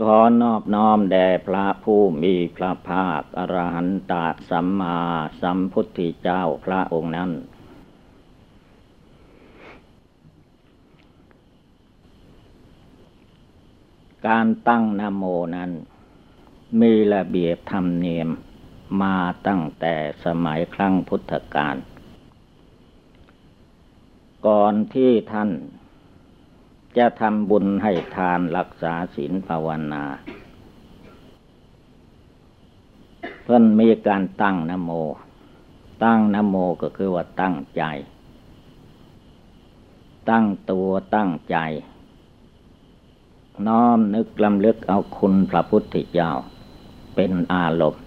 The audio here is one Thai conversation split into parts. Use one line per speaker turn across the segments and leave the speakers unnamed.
ขอนอบน้อมแด่พระผู้มีพระภาคอรหันตสัมมาสัมพุทธเจ้าพระองค์นั้น การตั้งนโมนั้น มีระเบียบธรรมเนียมมาตั้งแต่สมัยครั้งพุทธกาลก่อนที่ท่าน จะทำบุญให้ทานรักษาศีลภาวนา เพิ่นมีการตั้งนโม ตั้งนโมก็คือว่าตั้งใจ ตั้งตัวตั้งใจ น้อมนึกลำลึกเอาคุณพระพุทธเจ้า เป็นอารมณ์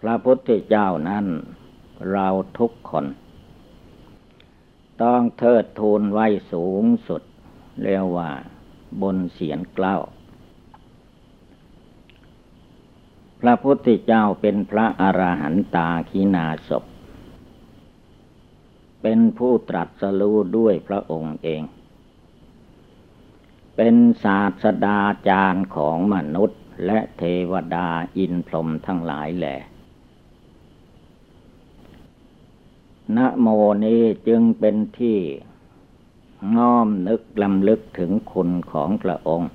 พระพุทธเจ้านั้นเราทุกคน ต้องเทิดทูนไว้สูงสุด เรียกว่าบนเสียนเกล้า พระพุทธเจ้าเป็นพระอรหันตาขีนาศพ เป็นผู้ตรัสรู้ด้วยพระองค์เอง เป็นศาสดาจารย์ของมนุษย์และเทวดาอินพรหมทั้งหลายแหละ นะโมนี้จึงเป็นที่น้อมนึกลำลึกถึงคุณของพระองค์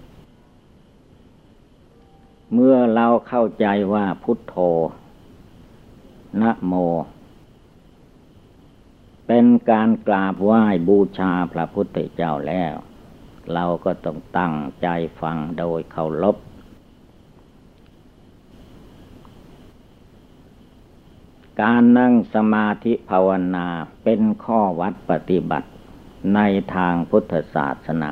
เมื่อเราเข้าใจว่าพุทโธนะโม เป็นการกราบไหว้บูชาพระพุทธเจ้าแล้ว เราก็ต้องตั้งใจฟังโดยเคารพ การนั่งสมาธิภาวนาเป็นข้อวัดปฏิบัติในทางพุทธศาสนา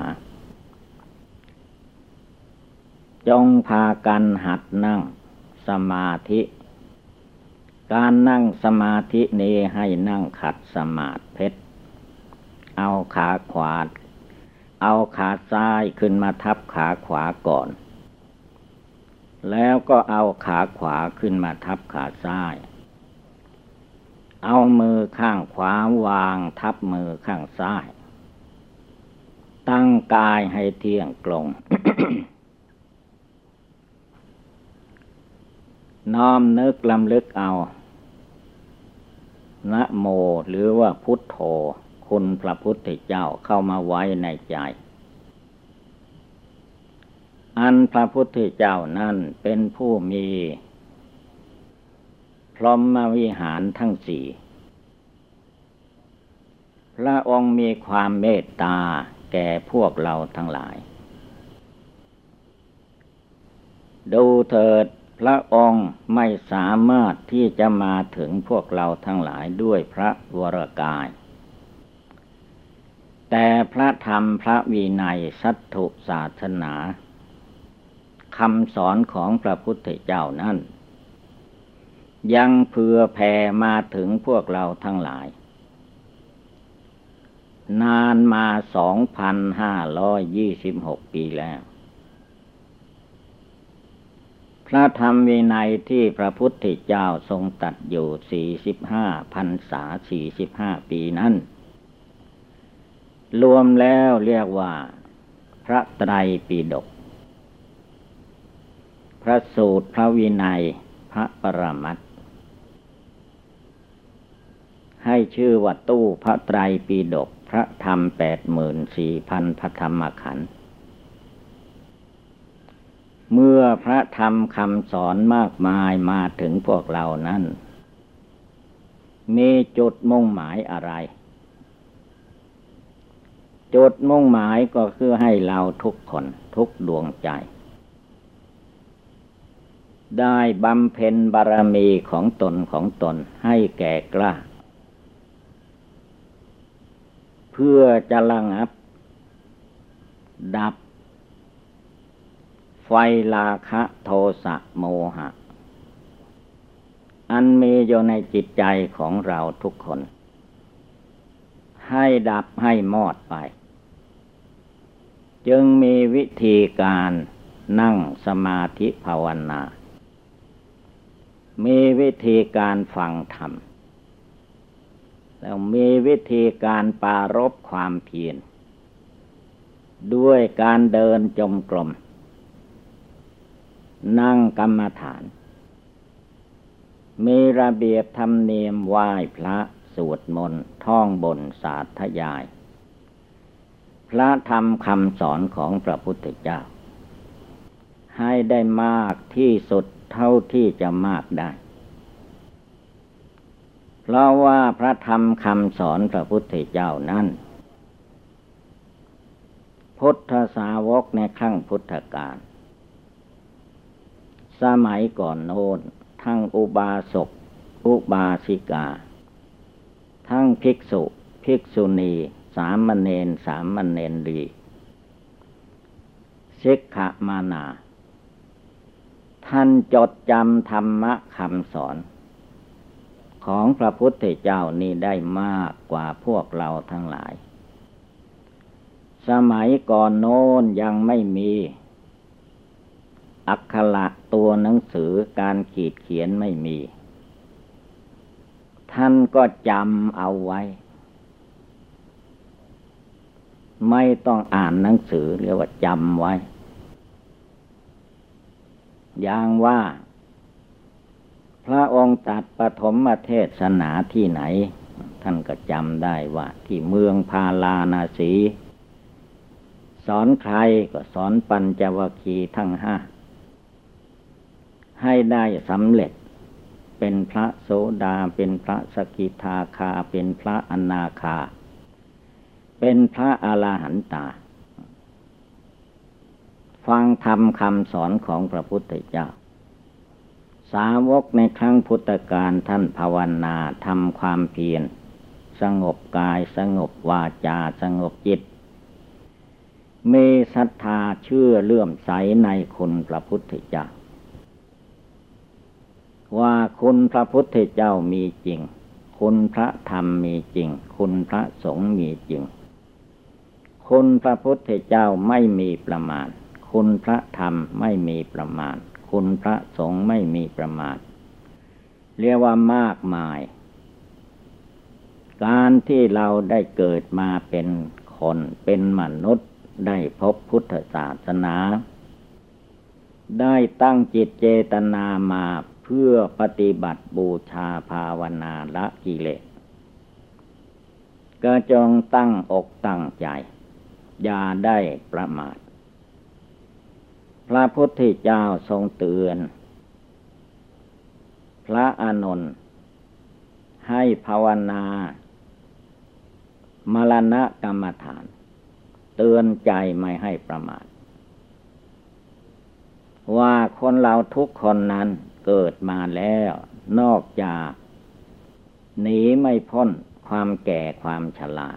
จงพากันหัดนั่งสมาธิ การนั่งสมาธินี้ให้นั่งขัดสมาธิเพชร เอาขาขวา เอาขาซ้ายขึ้นมาทับขาขวาก่อน แล้วก็เอาขาขวาขึ้นมาทับขาซ้าย เอามือข้างขวาวางทับมือข้างซ้าย ตั้งกายให้เที่ยงตรง น้อมนึกลำลึกเอานะโมหรือว่าพุทโธคุณพระพุทธเจ้าเข้ามาไว้ในใจ อันพระพุทธเจ้านั่นเป็นผู้มี รหมวิหารทั้งสี่ พระองค์มีความเมตตาแก่พวกเราทั้งหลาย ดูเถิดพระองค์ไม่สามารถที่จะมาถึงพวกเราทั้งหลายด้วยพระวรกาย แต่พระธรรมพระวีนัยสัตถุศาสนาคำสอนของพระพุทธเจ้านั้น ยังเผื่อแผ่มาถึงพวกเราทั้งหลาย นานมาสองพันห้าร้อยยี่สิบหกปีแล้ว พระธรรมวินัยที่พระพุทธเจ้าทรงตัดอยู่สี่สิบห้าพันษาสี่สิบห้าปีนั้น รวมแล้วเรียกว่า พระไตรปิฎกพระสูตรพระวินัยพระปรมัต ให้ชื่อว่าตู้พระไตรปิฎกพระธรรมแปดหมื่นสี่พันพระธรรมขันธ์เมื่อพระธรรมคำสอนมากมายมาถึงพวกเรานั้น มีจุดมุ่งหมายอะไร จุดมุ่งหมายก็คือให้เราทุกคนทุกดวงใจ ได้บำเพ็ญบารมีของตนของตนให้แก่กล้า เพื่อจะระงับ ดับ ไฟไฟลาคะโทสะโมหะ อันมีอยู่ในจิตใจของเราทุกคน ให้ดับให้หมอดไป จึงมีวิธีการนั่งสมาธิภาวนา มีวิธีการฟังธรรม แล้วมีวิธีการปารบความเพียรด้วยการเดินจมกลม นั่งกรรมฐาน มีระเบียบธรรมเนียมไหว้พระสวดมนต์ท่องบนสาธยาย พระธรรมคำสอนของพระพุทธเจ้า ให้ได้มากที่สุดเท่าที่จะมากได้ ราะว่าพระธรรมคำสอนพระพุทธเจ้านั้น พุทธสาวกในครั้งพุทธกาลสมัยก่อนโน้น ทั้งอุบาสก อุบาสิกา ทั้งภิกษุ ภิกษุณี สามเณรสามเณรดีสิกขมานา ท่านจดจำธรรมะคำสอน ของพระพุทธเจ้านี่ได้มากกว่าพวกเราทั้งหลาย สมัยก่อนโน้นยังไม่มี อักขระตัวหนังสือการขีดเขียนไม่มี ท่านก็จำเอาไว้ ไม่ต้องอ่านหนังสือเรียกว่าจำไว้ อย่างว่า ระองค์ตัดปฐมเทศนาที่ไหน ท่านก็จำได้ว่า ที่เมืองพาลานาสี สอนใครก็สอนปัญจวคีทั้งห้า ให้ได้สำเร็จ เป็นพระโสดาเป็นพระสกิทาคาเป็นพระอนาคา เป็นพระอาลาหันตา ฟังธรรมคำสอนของพระพุทธเจ้า สาวกในครั้งพุทธกาลท่านภาวนาทำความเพียรสงบกายสงบวาจาสงบจิตมีศรัทธาเชื่อเลื่อมใสในคุณพระพุทธเจ้า ว่าคุณพระพุทธเจ้ามีจริง คุณพระธรรมมีจริง คุณพระสงฆ์มีจริง คุณพระพุทธเจ้าไม่มีประมาณ คุณพระธรรมไม่มีประมาณ คุณพระสงฆ์ไม่มีประมาณเรียกว่ามากมาย การที่เราได้เกิดมาเป็นคนเป็นมนุษย์ได้พบพุทธศาสนา ได้ตั้งจิตเจตนามาเพื่อปฏิบัติบูชาภาวนาละกิเลสก็จงตั้งอกตั้งใจ อย่าได้ประมาท พระพุทธเจ้าทรงเตือน พระอานนท์ให้ภาวนามรณะกรรมฐาน เตือนใจไม่ให้ประมาท ว่าคนเราทุกคนนั้นเกิดมาแล้ว นอกจากหนีไม่พ้นความแก่ความชรา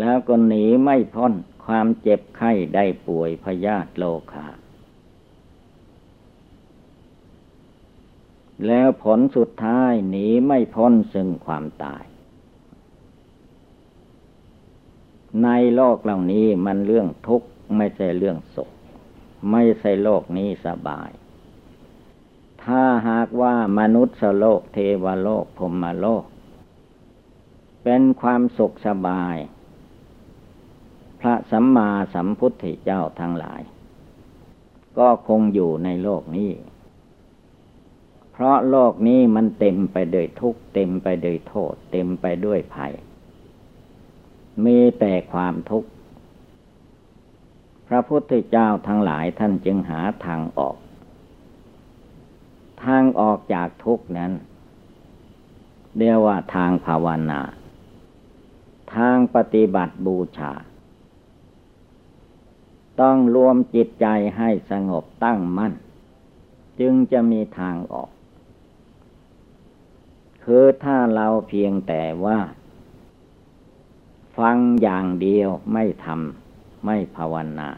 แล้วก็หนีไม่พ้น ความเจ็บไข้ได้ป่วยพยาธิโลคาแล้วผลสุดท้ายหนีไม่พ้นซึ่งความตาย ในโลกเหล่านี้มันเรื่องทุกข์ไม่ใช่เรื่องสุขไม่ใช่โลกนี้สบาย ถ้าหากว่ามนุษย์โลกเทวโลกพรมโลก เป็นความสุขสบาย พระสัมมาสัมพุทธเจ้าทั้งหลาย ก็คงอยู่ในโลกนี้ เพราะโลกนี้มันเต็มไปด้วยทุกข์เต็มไปด้วยโทษ เต็มไปด้วยภัย มีแต่ความทุกข์ พระพุทธเจ้าทั้งหลายท่านจึงหาทางออก ทางออกจากทุกข์นั้นเรียกว่าทางภาวนา ทางปฏิบัติบูชา ต้องรวมจิตใจให้สงบตั้งมั่น จึงจะมีทางออก คือถ้าเราเพียงแต่ว่า ฟังอย่างเดียวไม่ทำไม่ภาวนา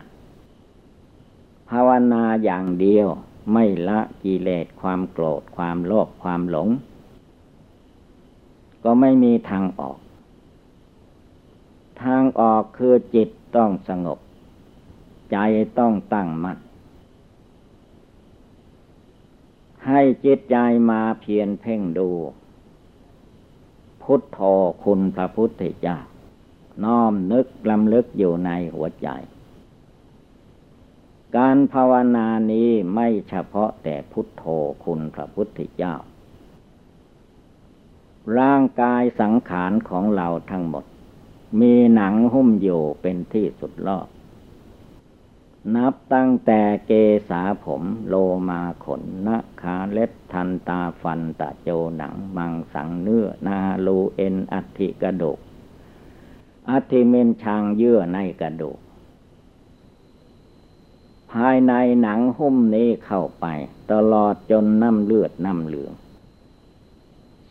ภาวนาอย่างเดียวไม่ละกิเลสความโกรธความโลภความหลง ก็ไม่มีทางออก ทางออกคือจิตต้องสงบ ใจต้องตั้งมัน่นให้จิตใจมาเพียรเพ่งดู พุทโธคุณพระพุทธเจ้าน้อมนึกลำลึกอยู่ในหัวใจ การภาวนานี้ไม่เฉพาะแต่พุทโธคุณพระพุทธเจ้า ร่างกายสังขารของเราทั้งหมด มีหนังหุ้มอยู่เป็นที่สุดรอบ นับตั้งแต่เกษาผมโลมาขนนะขาเล็บทันตาฟันตะโจหนัง มังสังเนื้อ นาลูเอ็นอัฐิกระดูกอัฐิเมนชางเยื่อในกระดูก ภายในหนังหุ้มนี้เข้าไป ตลอดจนน้ำเลือดน้ำเหลือง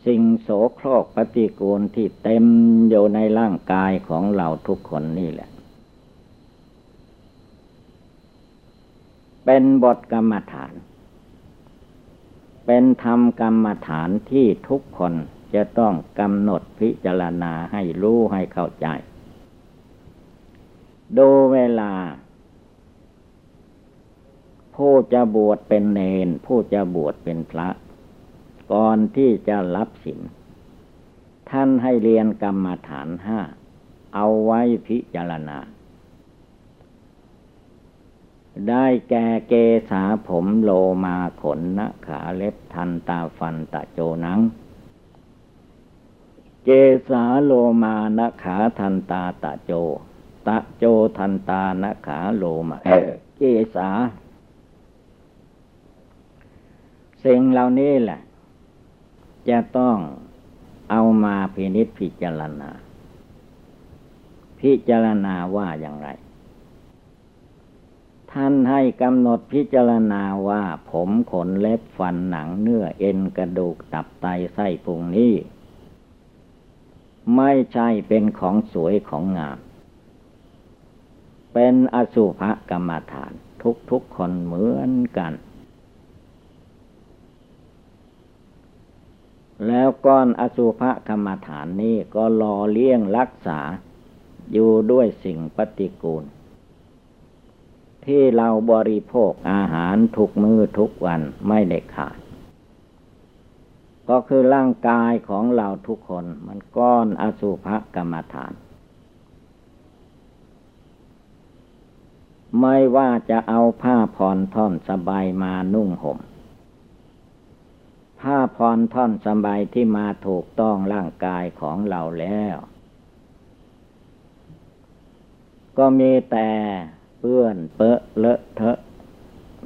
สิ่งโสโครกปฏิกูลที่เต็มอยู่ในร่างกายของเราทุกคนนี่แหละ เป็นบทกรรมฐาน เป็นธรรมกรรมฐานที่ทุกคนจะต้องกำหนดพิจารณาให้รู้ให้เข้าใจ ดูเวลา ผู้จะบวชเป็นเนน ผู้จะบวชเป็นพระ ก่อนที่จะรับศีลท่านให้เรียนกรรมฐานห้า เอาไว้พิจารณา ได้แก่เกษาผมโลมาขนนะขาเล็บทันตาฟันตะโจนัง เกษาโลมานะขาทันตาตะโจ ตะโจทันตานะขาโลมาเกษาสิ่งเหล่านี้แหละ จะต้องเอามาพินิจพิจารณา พิจารณาว่าอย่างไร ท่านให้กำหนดพิจารณาว่า ผมขนเล็บฟันหนังเนื้อเอ็นกระดูกตับไตไส้พุงนี้ ไม่ใช่เป็นของสวยของงาม เป็นอสุภกรรมฐานทุกทุกคนเหมือนกัน แล้วก้อนอสุภกรรมฐานนี้ก็รอเลี้ยงรักษาอยู่ด้วยสิ่งปฏิกูล ที่เราบริโภคอาหารทุกมือทุกวันไม่ได้ขาด ก็คือร่างกายของเราทุกคนมันก้อนอสุภกรรมฐาน ไม่ว่าจะเอาผ้าผ่อนท่อนสบายมานุ่งห่มผ้าผ่อนท่อนสบายที่มาถูกต้องร่างกายของเราแล้ว ก็มีแต่ เปื้อนเปอะเลอะเทอะ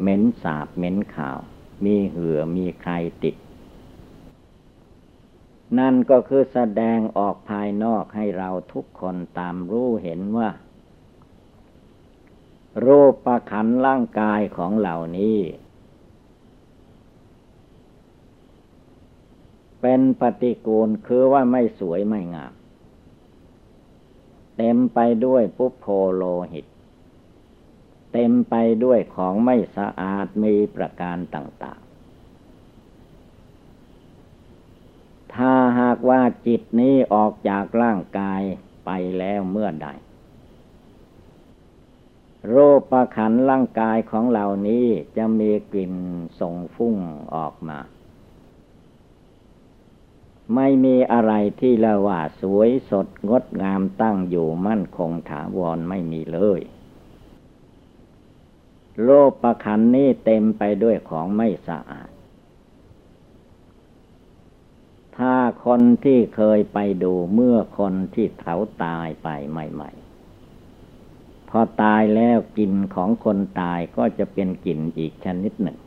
เหม็นสาบเหม็นข่าว มีเหือมีใครติด นั่นก็คือแสดงออกภายนอกให้เราทุกคนตามรู้เห็นว่า รูปประขันร่างกายของเหล่านี้ เป็นปฏิกูลคือว่าไม่สวยไม่งามเต็มไปด้วยปุพโพโลหิต เต็มไปด้วยของไม่สะอาดมีประการต่าง ๆ ถ้าหากว่าจิตนี้ออกจากร่างกายไปแล้วเมื่อใด โรคประขันร่างกายของเหล่านี้จะมีกลิ่นส่งฟุ้งออกมา ไม่มีอะไรที่ละว่าสวยสดงดงามตั้งอยู่มั่นคงถาวรไม่มีเลย โลกประคันนี้เต็มไปด้วยของไม่สะอาด ถ้าคนที่เคยไปดูเมื่อคนที่เขาตายไปใหม่ ๆ พอตายแล้วกลิ่นของคนตายก็จะเป็นกลิ่นอีกชนิดหนึ่ง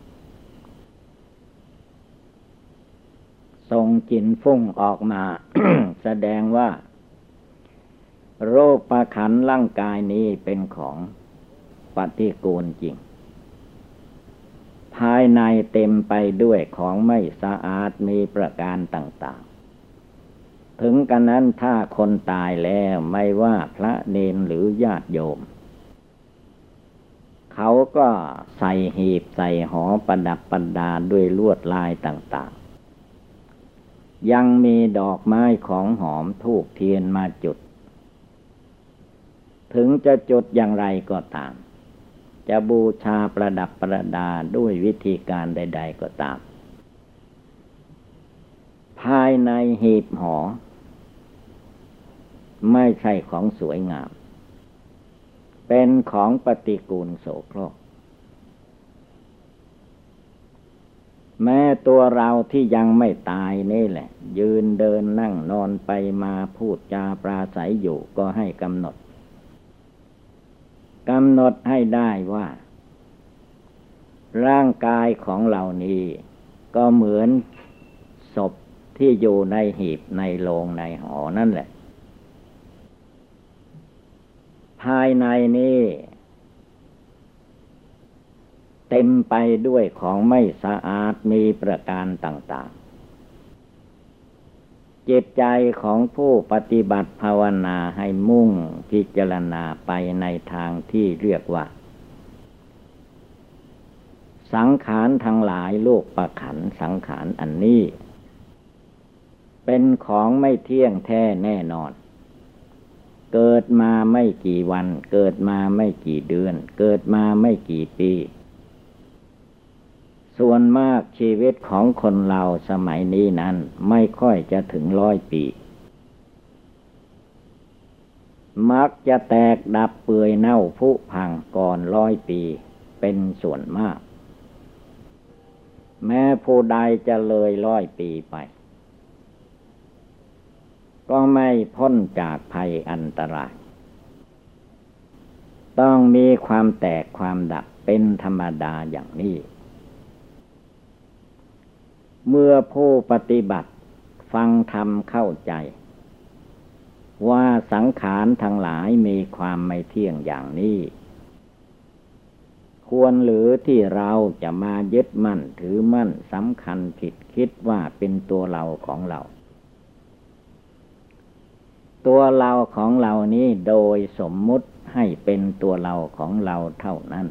ส่งกลิ่นฟุ้งออกมา แสดงว่า โรคประคันร่างกายนี้เป็นของ ปฏิกูลจริง ภายในเต็มไปด้วยของไม่สะอาดมีประการต่างๆ ถึงกันนั้นถ้าคนตายแล้วไม่ว่าพระเนนหรือญาติโยม เขาก็ใส่หีบใส่หอประดับประดาด้วยลวดลายต่างๆ ยังมีดอกไม้ของหอมทูกเทียนมาจุดถึงจะจุดอย่างไรก็ตาม จะบูชาประดับประดาด้วยวิธีการใด ๆ ก็ตาม ภายในหีบหอ ไม่ใช่ของสวยงาม เป็นของปฏิกูลโสโครกแม้ตัวเราที่ยังไม่ตายนี่แหละ ยืนเดินนั่งนอนไปมาพูดจาปราศัยอยู่ก็ให้กำหนด กำหนดให้ได้ว่า ร่างกายของเหล่านี้ ก็เหมือนศพที่อยู่ในหีบในโลงในหอนั่นแหละ ภายในนี้เต็มไปด้วยของไม่สะอาดมีประการต่าง ๆ จิตใจของผู้ปฏิบัติภาวนาให้มุ่งพิจารณาไปในทางที่เรียกว่า สังขารทั้งหลายโลกประขันสังขารอันนี้ เป็นของไม่เที่ยงแท้แน่นอน เกิดมาไม่กี่วัน เกิดมาไม่กี่เดือน เกิดมาไม่กี่ปี ส่วนมากชีวิตของคนเราสมัยนี้นั้นไม่ค่อยจะถึงร้อยปี มักจะแตกดับเปื่อยเน่าผุพังก่อนร้อยปีเป็นส่วนมาก แม้ผู้ใดจะเลยร้อยปีไป ก็ไม่พ้นจากภัยอันตราย ต้องมีความแตกความดับเป็นธรรมดาอย่างนี้ เมื่อผู้ปฏิบัติ ฟังธรรมเข้าใจ ว่าสังขารทั้งหลายมีความไม่เที่ยงอย่างนี้ ควรหรือที่เราจะมายึดมั่นถือมั่นสำคัญผิดคิดว่าเป็นตัวเราของเรา ตัวเราของเรานี้โดยสมมุติให้เป็นตัวเราของเราเท่านั้น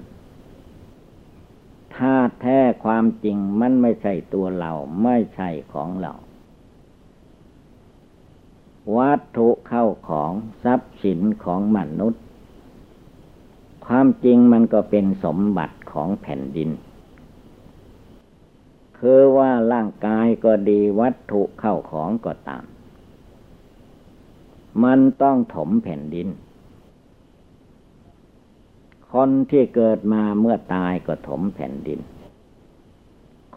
ถ้าแท้ความจริงมันไม่ใช่ตัวเราไม่ใช่ของเรา วัตถุเข้าของทรัพย์สินของมนุษย์ ความจริงมันก็เป็นสมบัติของแผ่นดิน คือว่าร่างกายก็ดีวัตถุเข้าของก็ตาม มันต้องถมแผ่นดิน คนที่เกิดมาเมื่อตายก็ถมแผ่นดิน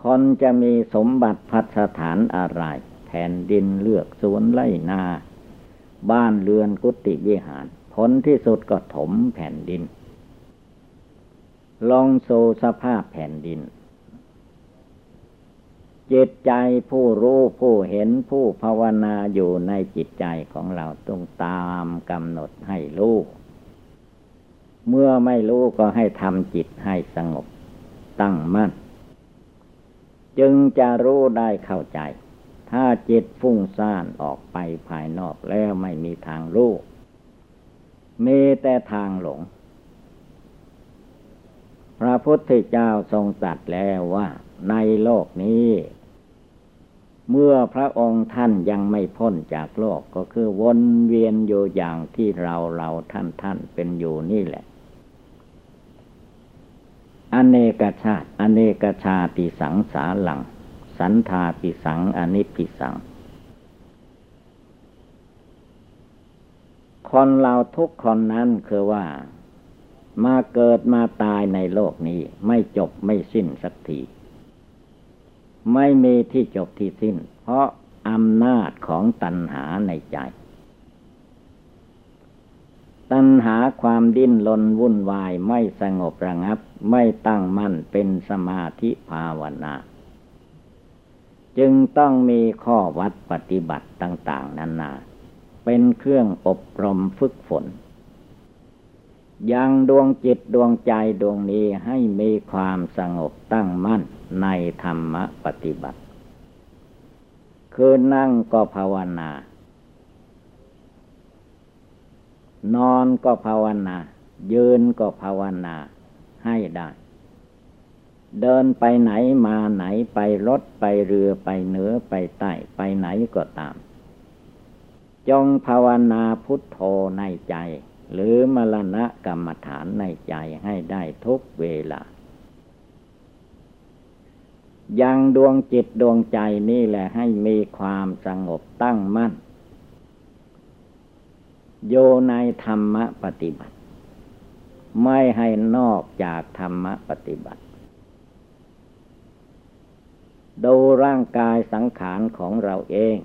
คนจะมีสมบัติพัสถานอะไร แผ่นดินเลือกสวนไร่นา บ้านเรือนกุฏิวิหาร ผลที่สุดก็ถมแผ่นดิน ลองโซสภาพแผ่นดิน จิตใจผู้รู้ผู้เห็นผู้ภาวนาอยู่ในจิตใจของเราต้องตามกำหนดให้รู้ เมื่อไม่รู้ก็ให้ทำจิตให้สงบ ตั้งมั่น จึงจะรู้ได้เข้าใจ ถ้าจิตฟุ้งซ่านออกไปภายนอกแล้วไม่มีทางรู้ มีแต่ทางหลง พระพุทธเจ้าทรงตรัสแล้วว่า ในโลกนี้ เมื่อพระองค์ท่านยังไม่พ้นจากโลกก็คือวนเวียนอยู่อย่างที่เราเราท่านท่านเป็นอยู่นี่แหละ อเนกชาติ อเนกชาติสังสาหลัง สันทาปิสังอนิปิสัง คนเราทุกคนนั้นคือว่า มาเกิดมาตายในโลกนี้ไม่จบไม่สิ้นสักที ไม่มีที่จบที่สิ้น เพราะอำนาจของตัณหาในใจ ตัณหาความดิ้นรนวุ่นวายไม่สงบระงับ ไม่ตั้งมั่นเป็นสมาธิภาวนา จึงต้องมีข้อวัดปฏิบัติต่าง ๆนานาเป็นเครื่องอบรมฝึกฝน ยังดวงจิตดวงใจดวงนี้ให้มีความสงบตั้งมั่นในธรรมปฏิบัติ คือนั่งก็ภาวนา นอนก็ภาวนา ยืนก็ภาวนาให้ได้ เดินไปไหนมาไหนไปรถไปเรือไปเหนือไปใต้ไปไหนก็ตาม จงภาวนาพุทโธในใจ หรือมรณะกรรมฐานในใจให้ได้ทุกเวลา ยังดวงจิตดวงใจนี่แหละให้มีความสงบตั้งมั่น โยในธรรมปฏิบัติ ไม่ให้นอกจากธรรมปฏิบัติดูร่างกายสังขารของเราเอง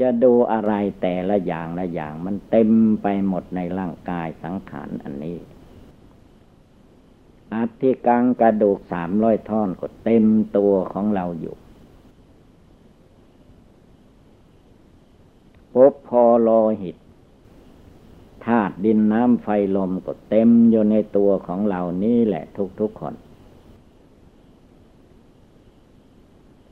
จะดูอะไรแต่ละอย่างละอย่างมันเต็มไปหมดในร่างกายสังขารอันนี้อัฐิกังกระดูกสามร้อยท่อนก็เต็มตัวของเราอยู่พบพอโลหิตธาตุดินน้ำไฟลมก็เต็มอยู่ในตัวของเรานี่แหละทุกๆคน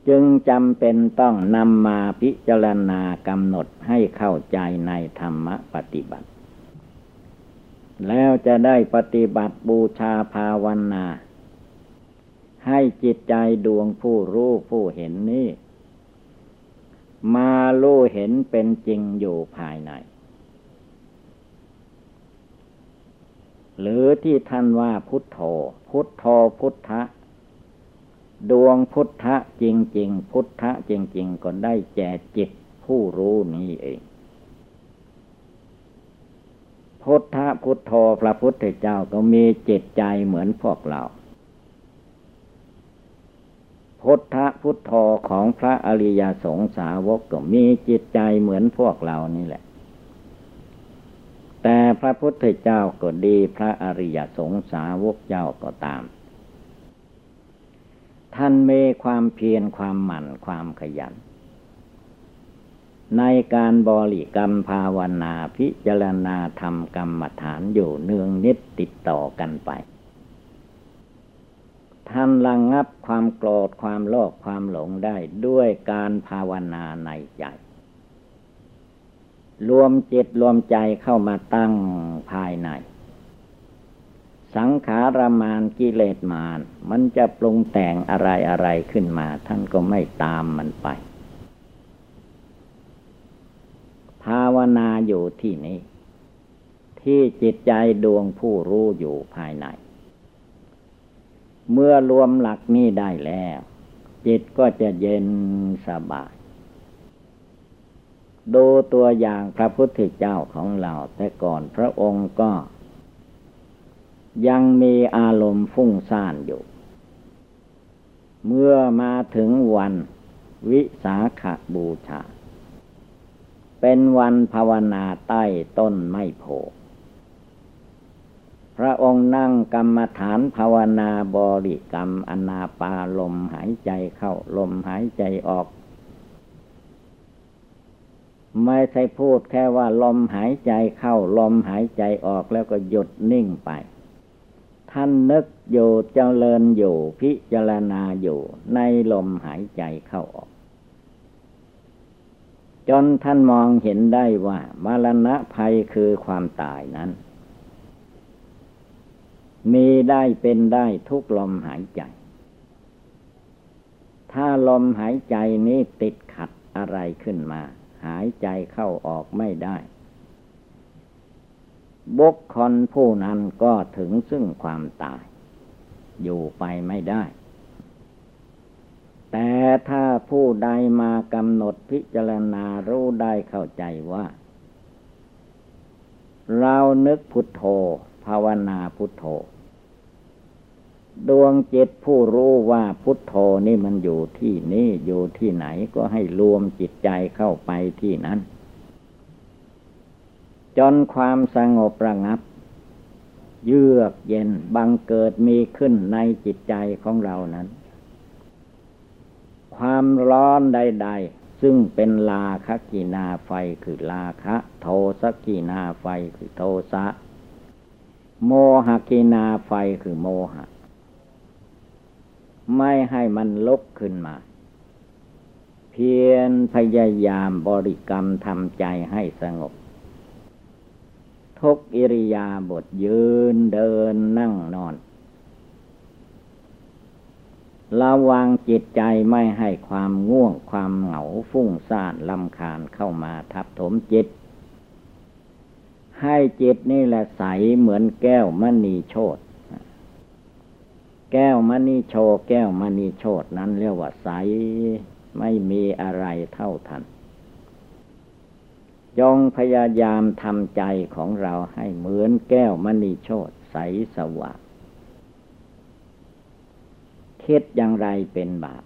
จึงจำเป็นต้องนำมาพิจารณากำหนดให้เข้าใจในธรรมปฏิบัติ แล้วจะได้ปฏิบัติบูชาภาวนา ให้จิตใจดวงผู้รู้ผู้เห็นนี้ มารู้เห็นเป็นจริงอยู่ภายใน หรือที่ท่านว่าพุทโธ พุทโธพุทธะ ดวงพุทธะจริง ๆ พุทธะจริง ๆ ก็ได้แก่จิตผู้รู้นี้เอง พุทธะพุทโธพระพุทธเจ้าก็มีจิตใจเหมือนพวกเราพุทธพุทโธของพระอริยสงสาวกก็มีจิตใจเหมือนพวกเรานี่แหละ แต่พระพุทธเจ้าก็ดีพระอริยสงสาวกเจ้าก็ตาม ท่านมีความเพียรความหมั่นความขยัน ในการบริกรรมภาวนาพิจารณาธรรมกรรมฐานอยู่เนืองนิดติดต่อกันไป ท่านระงงับความโกรธความโลภความหลงได้ด้วยการภาวนาในใจรวมจิตรวมใจเข้ามาตั้งภายใน สังขารมานกิเลสมาน มันจะปรุงแต่งอะไรอะไรขึ้นมา ท่านก็ไม่ตามมันไป ภาวนาอยู่ที่นี้ ที่จิตใจดวงผู้รู้อยู่ภายใน เมื่อรวมหลักนี้ได้แล้ว จิตก็จะเย็นสบายดูตัวอย่างพระพุทธเจ้าของเราแต่ก่อนพระองค์ก็ ยังมีอารมณ์ฟุ้งซ่านอยู่ เมื่อมาถึงวันวิสาขบูชา เป็นวันภาวนาใต้ต้นไม้โพพระองค์นั่งกรรมฐานภาวนาบริกรรมอนาปาลมหายใจเข้าลมหายใจออก ไม่ใช่พูดแค่ว่าลมหายใจเข้าลมหายใจออกแล้วก็หยุดนิ่งไป ท่านนึกอยู่เจริญอยู่พิจารณาอยู่ในลมหายใจเข้าออก จนท่านมองเห็นได้ว่ามรณะภัยคือความตายนั้น มีได้เป็นได้ทุกลมหายใจ ถ้าลมหายใจนี้ติดขัดอะไรขึ้นมา หายใจเข้าออกไม่ได้ บุคคลผู้นั้นก็ถึงซึ่งความตาย อยู่ไปไม่ได้ แต่ถ้าผู้ใดมากำหนดพิจารณารู้ได้เข้าใจว่า เรานึกพุทโธ ภาวนาพุทโธ ดวงจิตผู้รู้ว่าพุทโธนี่มันอยู่ที่นี่อยู่ที่ไหนก็ให้รวมจิตใจเข้าไปที่นั้น จนความสงบระงับ เยือกเย็นบังเกิดมีขึ้นในจิตใจของเรานั้น ความร้อนใด ๆ ซึ่งเป็นลาคกีนาไฟคือลาคะ โทสกีนาไฟคือโทสะ โมหกีนาไฟคือโมหะ ไม่ให้มันลุกขึ้นมาเพียรพยายามบริกรรมทำใจให้สงบ ทุกอิริยาบถยืนเดินนั่งนอน ระวังจิตใจไม่ให้ความง่วงความเหงาฟุ้งซ่านลำคาญเข้ามาทับถมจิต ให้จิตนี่แหละใสเหมือนแก้วมณีโชตแก้วมณีโชแก้วมณีโชตนั้นเรียกว่าใสไม่มีอะไรเท่าทัน จงพยายามทำใจของเราให้เหมือนแก้วมณีโชตใสสว่างคิดอย่างไรเป็นบาป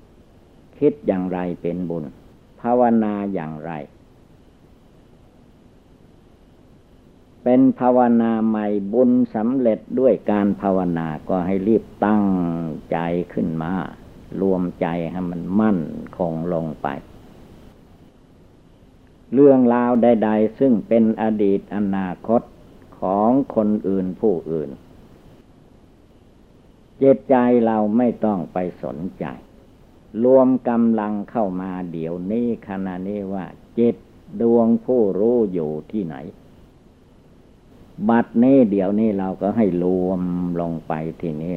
คิดอย่างไรเป็นบุญ ภาวนาอย่างไร เป็นภาวนาใหม่บุญสำเร็จด้วยการภาวนาก็ให้รีบตั้งใจขึ้นมา รวมใจให้มันมั่นคงลงไป เรื่องราวใด ๆ ซึ่งเป็นอดีตอนาคตของคนอื่นผู้อื่น เจตใจเราไม่ต้องไปสนใจ รวมกำลังเข้ามาเดี๋ยวนี้ขณะนี้ว่าจิตดวงผู้รู้อยู่ที่ไหน บัดนี้เดี๋ยวนี้เราก็ให้รวมลงไปที่นี้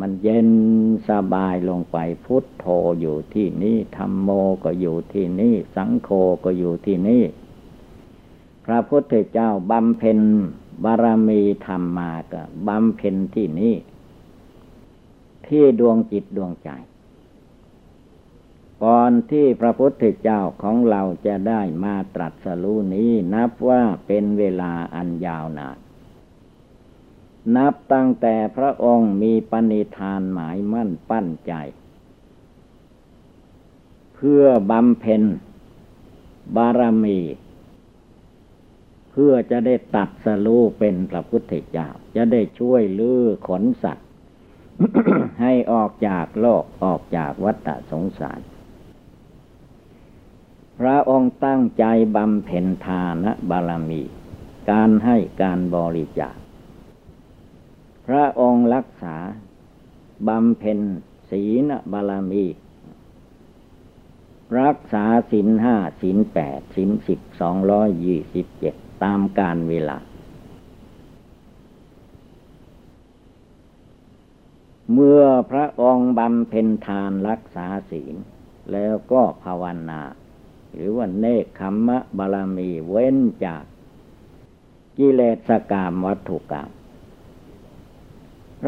มันเย็นสบายลงไปพุทโธอยู่ที่นี่ธรรมโมก็อยู่ที่นี่ สังโฆก็อยู่ที่นี่ พระพุทธเจ้าบำเพ็ญบารมีธรรมมาก็บำเพ็ญที่นี้ที่ดวงจิตดวงใจ ก่อนที่พระพุทธเจ้าของเราจะได้มาตรัสรู้นี้นับว่าเป็นเวลาอันยาวนาน นับตั้งแต่พระองค์มีปณิธานหมายมั่นปั้นใจ เพื่อบำเพ็ญ บารมี เพื่อจะได้ตัดสรู้เป็นพระพุทธเจ้า จะได้ช่วยลื้อขนสัตว์ ให้ออกจากโลกออกจากวัฏสงสาร พระองค์ตั้งใจบำเพ็ญทานบารมี การให้การบริจาค พระองค์รักษาบำเพ็ญศีลบารมี รักษาศีลห้าศีลแปดศีลสิบสองร้อยยี่สิบเจ็ดตามการเวลา เมื่อพระองค์บำเพ็ญทานรักษาศีล แล้วก็ภาวนา หรือว่าเนคขมมะบาลมีเว้นจากกิเลสกามวัตถุกรรม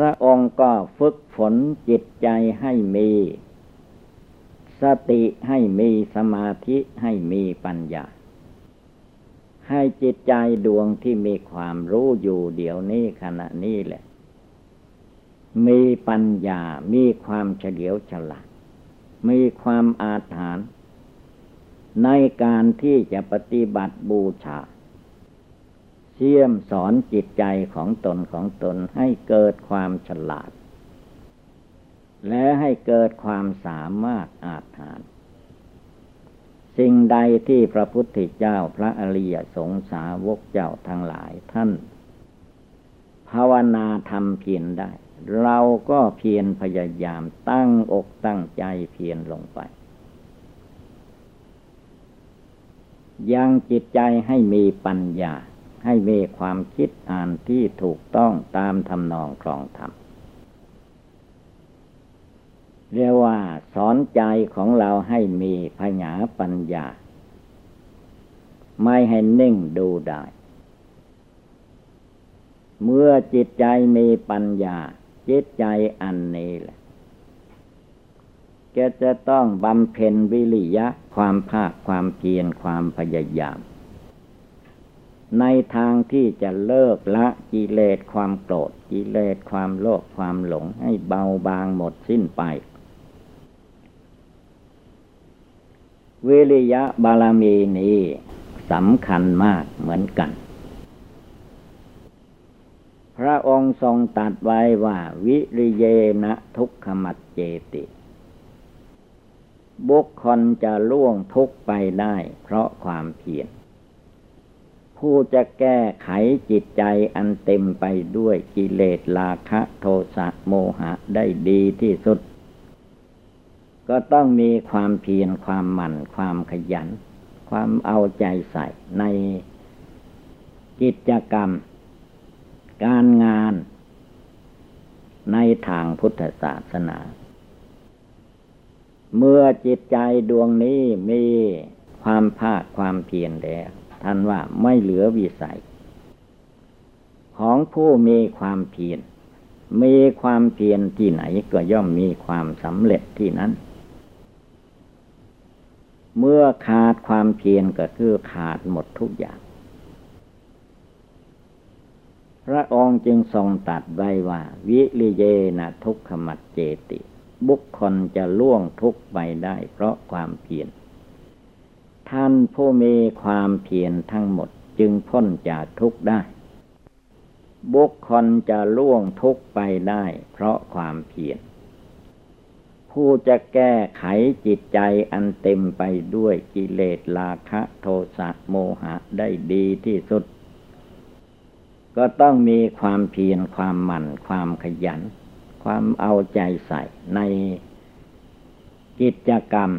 ระองค์ก็ฝึกฝนจิตใจให้มี สติให้มีสมาธิให้มีปัญญา ให้จิตใจดวงที่มีความรู้อยู่เดี๋ยวนี้ขณะนี้แหละ มีปัญญา มีความเฉลียวฉลาด มีความอาถรรพ์ในการที่จะปฏิบัติบูชา เชี่ยมสอนจิตใจของตนของตนให้เกิดความฉลาด และให้เกิดความสามารถอาถรรพ์สิ่งใดที่พระพุทธเจ้าพระอริยสงสาวกเจ้าทั้งหลายท่าน ภาวนาทำเพียรได้ เราก็เพียรพยายามตั้งอกตั้งใจเพียรลงไปยังจิตใจให้มีปัญญา ให้มีความคิดอ่านที่ถูกต้องตามทำนองครองธรรมเรียกว่าสอนใจของเราให้มีพญาปัญญา ไม่ให้นิ่งดูได้ เมื่อจิตใจมีปัญญา จิตใจอันนี้แหละแกจะต้องบำเพ็ญวิริยะ ความภาคความเพียรความพยายาม ในทางที่จะเลิกละกิเลสความโกรธกิเลสความโลภความหลงให้เบาบางหมดสิ้นไปวิริยะบาลมีนี้สำคัญมากเหมือนกัน พระองค์ทรงตัดไว้ว่าวิริเยนะทุกขมัดเจติ บุคคลจะล่วงทุกไปได้เพราะความเพียร ผู้จะแก้ไขจิตใจอันเต็มไปด้วยกิเลสราคะโทสะโมหะได้ดีที่สุด ก็ต้องมีความเพียรความหมั่น ความขยัน ความเอาใจใส่ในกิจกรรม การงาน ในทางพุทธศาสนา เมื่อจิตใจดวงนี้มีความภาคความเพียรแล้ว ท่านว่าไม่เหลือวิสัย ของผู้มีความเพียรมีความเพียรที่ไหนก็ย่อมมีความสำเร็จที่นั้น เมื่อขาดความเพียรก็คือขาดหมดทุกอย่าง พระองค์จึงทรงตัดไว้ว่า วิริเยนะทุกขมัดเจติ บุคคลจะล่วงทุกไปได้เพราะความเพียร ท่านผู้มีความเพียรทั้งหมดจึงพ้นจากทุกข์ได้ บุคคลจะล่วงทุกข์ไปได้ เพราะความเพียรผู้จะแก้ไขจิตใจอันเต็มไปด้วยกิเลสราคะโทสะโมหะได้ดีที่สุด ก็ต้องมีความเพียรความหมั่น ความขยัน ความเอาใจใส่ในกิจกรรม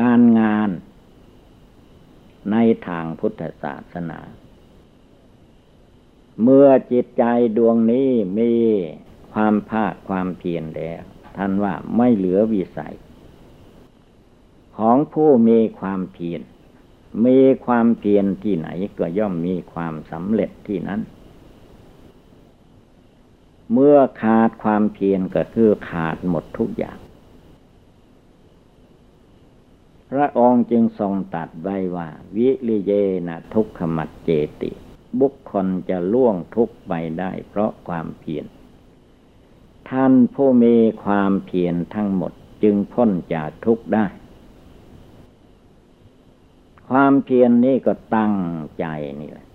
การงาน ในทางพุทธศาสนา เมื่อจิตใจดวงนี้มีความภาคความเพียรแล้วท่านว่าไม่เหลือวิสัย ของผู้มีความเพียรมีความเพียรที่ไหนก็ย่อมมีความสำเร็จที่นั้น เมื่อขาดความเพียรก็คือขาดหมดทุกอย่าง พระองค์จึงทรงตัดไว้ว่า วิริเยนะทุกขมัดเจติ บุคคลจะล่วงทุกไปได้เพราะความเพียรท่านผู้มีความเพียรทั้งหมดจึงพ้นจากทุกได้ ความเพียรนนี้ก็ตั้งใจนี่แหละ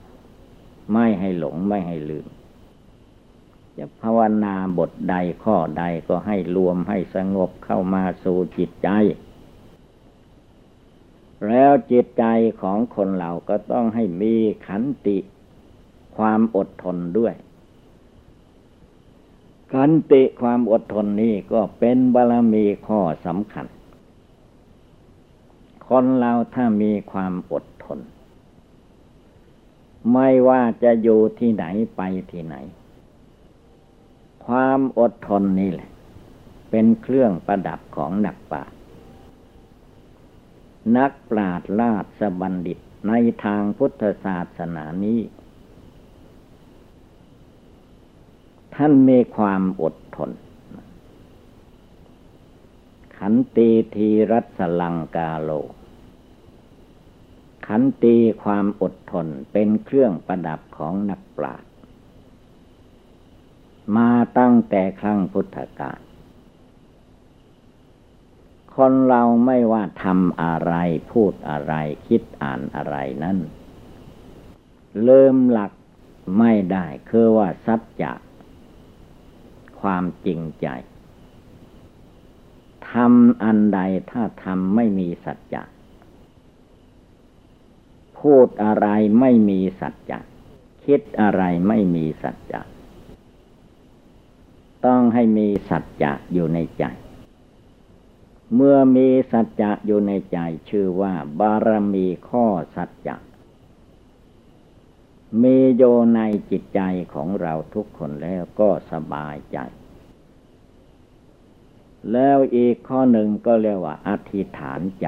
ไม่ให้หลงไม่ให้ลืม จะภาวนาบทใดข้อใดก็ให้รวมให้สงบเข้ามาสู่จิตใจ แล้วจิตใจของคนเราก็ต้องให้มีขันติ ความอดทนด้วย ขันติความอดทนนี้ก็เป็นบารมีข้อสำคัญ คนเราถ้ามีความอดทน ไม่ว่าจะอยู่ที่ไหนไปที่ไหน ความอดทนนี่แหละ เป็นเครื่องประดับของนักป่า นักปราชญ์ราชบัณฑิตในทางพุทธศาสนานี้ ท่านมีความอดทน ขันตีทีรัสลังกาโล ขันตีความอดทนเป็นเครื่องประดับของนักปราชญ์มาตั้งแต่ครั้งพุทธกาล คนเราไม่ว่าทำอะไรพูดอะไรคิดอ่านอะไรนั้นเริ่มหลักไม่ได้คือว่าสัจจะความจริงใจทำอันใดถ้าทำไม่มีสัจจะพูดอะไรไม่มีสัจจะคิดอะไรไม่มีสัจจะต้องให้มีสัจจะอยู่ในใจ เมื่อมีสัจจะอยู่ในใจชื่อว่าบารมีข้อสัจจะมีโยในจิตใจของเราทุกคนแล้วก็สบายใจ แล้วอีกข้อหนึ่งก็เรียกว่า อธิษฐานใจ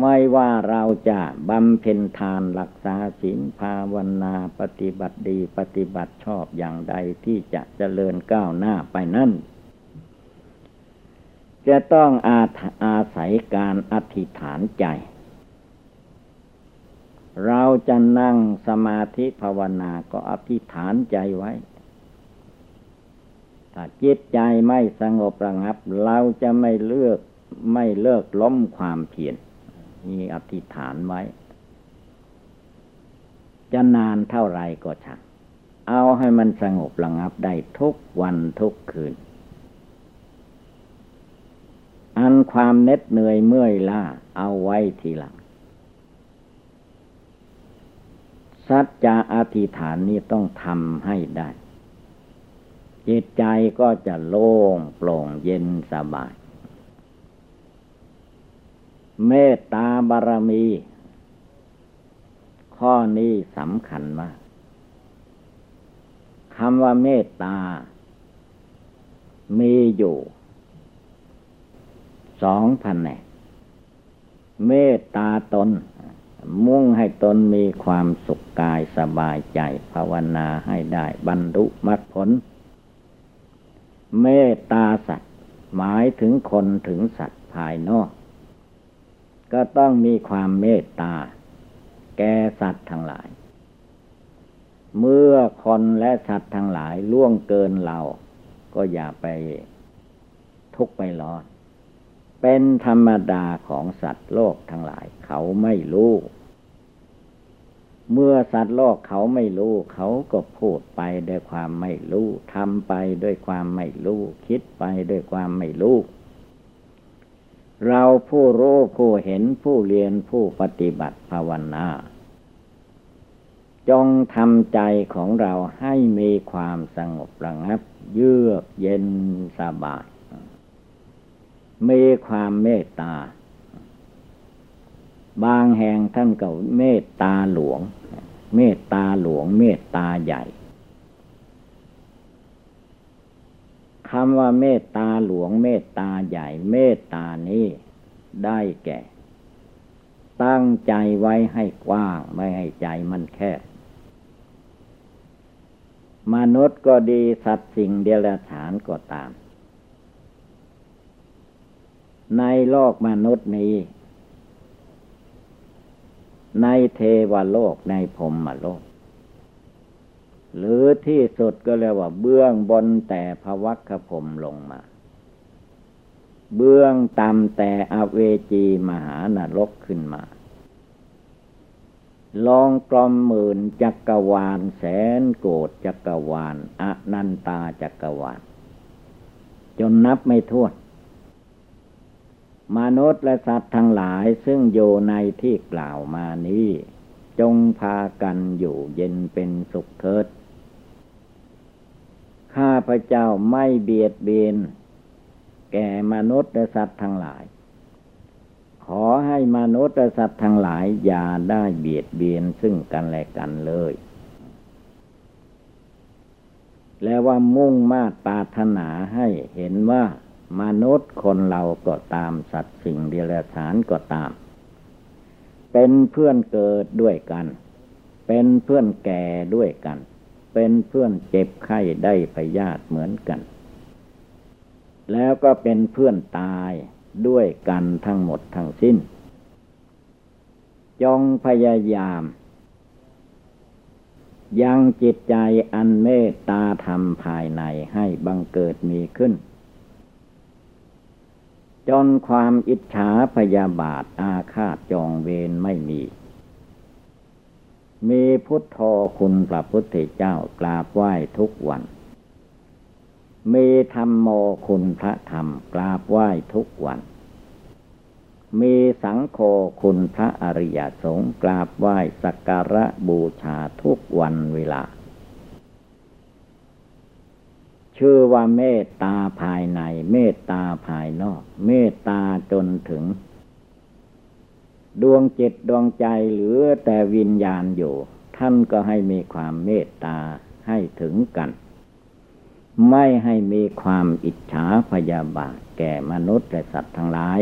ไม่ว่าเราจะบำเพ็ญทานรักษาศีลภาวนาปฏิบัติดีปฏิบัติชอบอย่างใดที่จะเจริญก้าวหน้าไปนั่น จะต้องอาอาศัยการอธิษฐานใจ เราจะนั่งสมาธิภาวนาก็อธิษฐานใจไว้ ถ้าจิตใจไม่สงบระงับ เราจะไม่เลือกไม่เลิกล้มความเพียรมีอธิษฐานไว้ จะนานเท่าไรก็ช่างเอาให้มันสงบระงับได้ทุกวันทุกคืน อันความเน็ดเหนื่อยเมื่อยล้าเอาไว้ทีหลัง สัจจะอธิษฐานนี้ต้องทำให้ได้ จิตใจก็จะโล่งโปร่งเย็นสบาย เมตตาบารมี ข้อนี้สำคัญมากคำว่าเมตตา มีอยู่ สองพันแนเมตตาตน มุ่งให้ตนมีความสุขกายสบายใจ ภาวนาให้ได้บรรลุมรรคผล เมตตาสัตว์ หมายถึงคนถึงสัตว์ภายนอก ก็ต้องมีความเมตตา แก่สัตว์ทั้งหลาย เมื่อคนและสัตว์ทั้งหลายล่วงเกินเรา ก็อย่าไปทุกข์ไปร้อน เป็นธรรมดาของสัตว์โลกทั้งหลาย เขาไม่รู้ เมื่อสัตว์โลกเขาไม่รู้ เขาก็พูดไปด้วยความไม่รู้ทำไปด้วยความไม่รู้ คิดไปด้วยความไม่รู้เราผู้รู้ผู้เห็นผู้เรียนผู้ปฏิบัติภาวนา จงทำใจของเราให้มีความสงบระงับ เยือกเย็นสบาย มีความเมตตา บางแห่งท่านก็เมตตาหลวง เมตตาหลวง เมตตาใหญ่คำว่าเมตตาหลวง เมตตาใหญ่ เมตตานี้ได้แก่ ตั้งใจไว้ให้กว้าง ไม่ให้ใจมันแคบมนุษย์ก็ดีสัตว์สิ่งเดรัจฉานก็ตาม ในโลกมนุษย์นี้ ในเทวโลกในพรมโลก หรือที่สุดก็เรียกว่า เบื้องบนแต่ภวัคพรมลงมา เบื้องต่ำแต่อเวจีมหานรกขึ้นมา ลองกลมหมื่นจักรวาล แสนโกดจักรวาล อนันตาจักรวาล จนนับไม่ถ้วน มนุษย์และสัตว์ทั้งหลายซึ่งอยู่ในที่กล่าวมานี้ จงพากันอยู่เย็นเป็นสุขเถิด ข้าพระเจ้าไม่เบียดเบียนแก่มนุษย์และสัตว์ทั้งหลาย ขอให้มนุษย์และสัตว์ทั้งหลายอย่าได้เบียดเบียนซึ่งกันและกันเลยแล้วว่ามุ่งมาตรปาถนาให้เห็นว่า มนุษย์คนเราก็ตามสัตว์สิ่งเดรัจฉานก็ตาม เป็นเพื่อนเกิดด้วยกัน เป็นเพื่อนแก่ด้วยกัน เป็นเพื่อนเจ็บไข้ได้พยาธิเหมือนกัน แล้วก็เป็นเพื่อนตายด้วยกันทั้งหมดทั้งสิ้น จงพยายาม ยังจิตใจอันเมตตาธรรมภายในให้บังเกิดมีขึ้น จนความอิจฉาพยาบาทอาฆาตจองเวรไม่มี มีพุทโธคุณพระพุทธเจ้ากราบไหว้ทุกวัน มีธรรมโมคุณพระธรรมกราบไหว้ทุกวัน มีสังโฆคุณพระอริยสงฆ์กราบไหว้สักการะบูชาทุกวันเวลา ชื่อว่าเมตตาภายใน เมตตาภายนอก เมตตาจนถึง ดวงจิตดวงใจหรือแต่วิญญาณอยู่ ท่านก็ให้มีความเมตตาให้ถึงกัน ไม่ให้มีความอิจฉาพยาบาทแก่มนุษย์และสัตว์ทั้งหลาย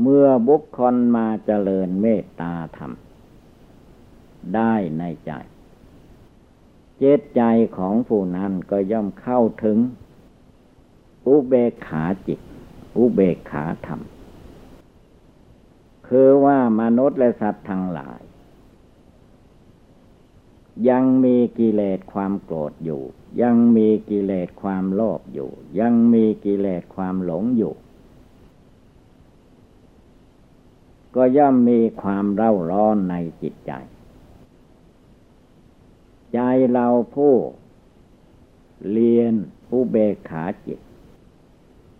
เมื่อบุคคลมาเจริญเมตตาธรรม ได้ในใจ จตใจของผู้นั้นก็ย่อมเข้าถึง อุเบกขาจิต อุเบกขาธรรม คือว่ามนุษย์และสัตว์ทั้งหลาย ยังมีกิเลสความโกรธอยู่ ยังมีกิเลสความโลภอยู่ ยังมีกิเลสความหลงอยู่ ก็ย่อมมีความเร่าร้อนในจิตใจ ใจเราผู้เรียนผู้เบกขาจิต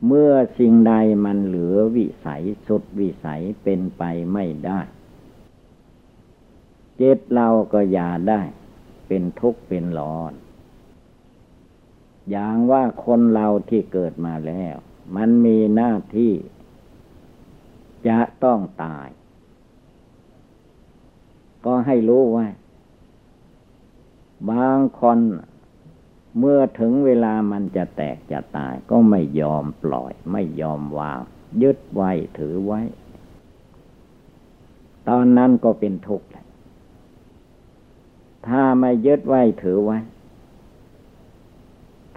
เมื่อสิ่งใดมันเหลือวิสัยสุดวิสัยเป็นไปไม่ได้เจิตเราก็อย่าได้ เป็นทุกข์เป็นร้อน อย่างว่าคนเราที่เกิดมาแล้ว มันมีหน้าที่ จะต้องตาย ก็ให้รู้ไว้ บางคนเมื่อถึงเวลามันจะแตกจะตาย ก็ไม่ยอมปล่อย ไม่ยอมวาง ยึดไว้ถือไว้ ตอนนั้นก็เป็นทุกข์เลยถ้าไม่ยึดไว้ถือไว้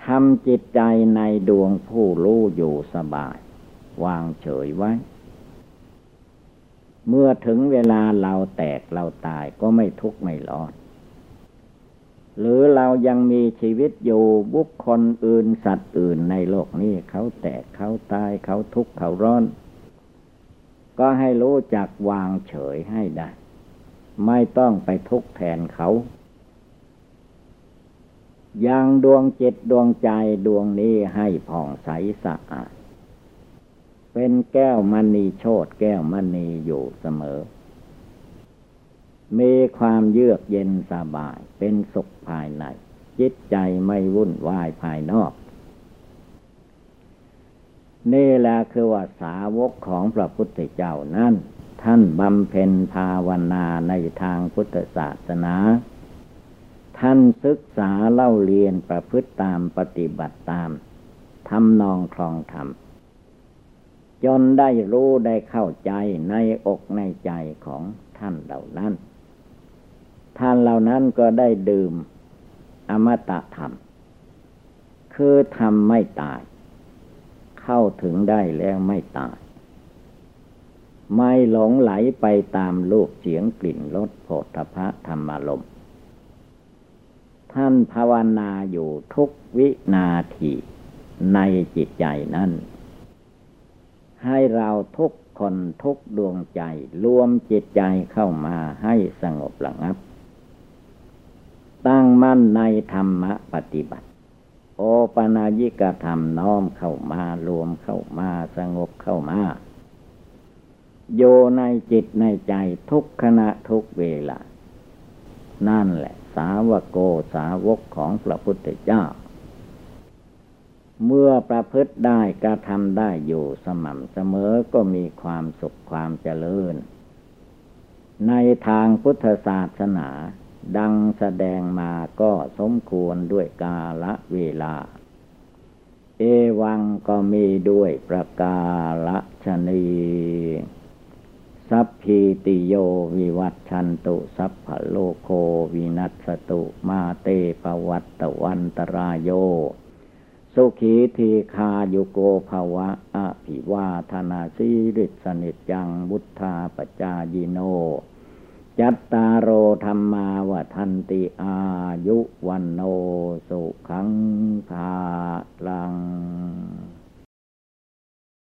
ทำจิตใจในดวงผู้รู้อยู่สบาย วางเฉยไว้ เมื่อถึงเวลาเราแตกเราตายก็ไม่ทุกข์ไม่ร้อน หรือเรายังมีชีวิตอยู่บุคคลอื่นสัตว์อื่นในโลกนี้เขาแตกเขาตายเขาทุกข์เขาร้อน ก็ให้รู้จักวางเฉยให้ได้ ไม่ต้องไปทุกข์แทนเขาอยังดวงจิตดวงใจดวงนี้ให้ผ่องใสสะอาด เป็นแก้วมณีโชดแก้วมณีอยู่เสมอ มีความเยือกเย็นสบาย เป็นสุขภายใน จิตใจไม่วุ่นวายภายนอก นี่แหละคือว่าสาวกของพระพุทธเจ้านั้น ท่านบำเพ็ญภาวนาในทางพุทธศาสนา ท่านศึกษาเล่าเรียนประพฤติตามปฏิบัติตามทำนองคลองธรรมจนได้รู้ได้เข้าใจในอกในใจของท่านเหล่านั้น ท่านเหล่านั้นก็ได้ดื่ม อมตะธรรม คือทำไม่ตาย เข้าถึงได้แล้วไม่ตาย ไม่หลงไหลไปตามลูกเสียงกลิ่นรสโผฏฐะธรรมารมณ์ท่านภาวนาอยู่ทุกวินาทีในจิตใจนั้น ให้เราทุกคนทุกดวงใจ รวมจิตใจเข้ามาให้สงบระงับ ตั้งมั่นในธรรมปฏิบัติ โอปนายิกธรรมน้อมเข้ามารวมเข้ามาสงบเข้ามาโยในจิตในใจทุกขณะทุกเวลา นั่นแหละ สาวโกสาวกของพระพุทธเจ้า เมื่อประพฤติได้กระทำได้อยู่สม่ำเสมอก็มีความสุขความเจริญ ในทางพุทธศาสนา ดังแสดงมาก็สมควรด้วยกาละเวลา เอวังก็มีด้วยประกาละชนีสัพพีติโยวิวัตชันตุ สัพพโลโควินัสตุมาเตปวัตตวันตรายโย สุขีทีคาโยโกภวะอภิวาธนาสีริสนิจังบุทธาปจายิโน จัตตาโรธรรมาวะทันติอายุวันโนสุขังภาลัง